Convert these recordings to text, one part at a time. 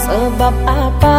Sebab apa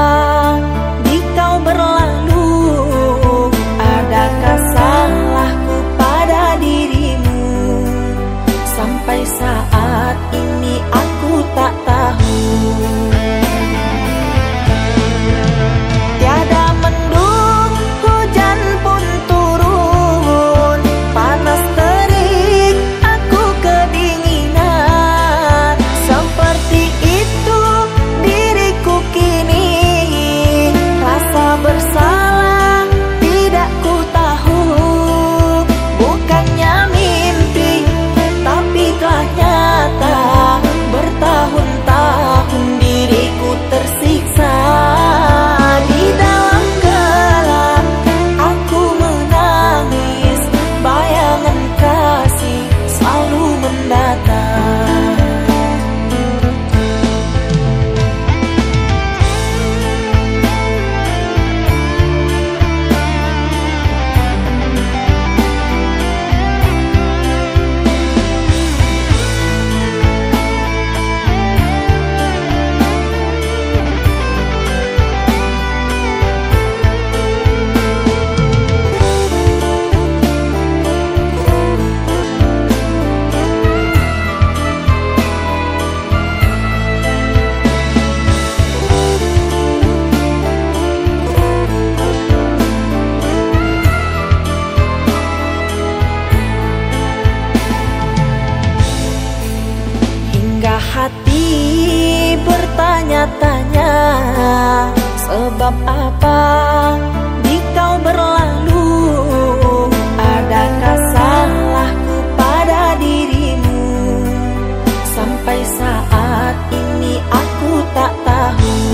Tanya, Sebab apa? Di kau berlalu Adakah salahku pada dirimu? Sampai saat ini aku tak tahu.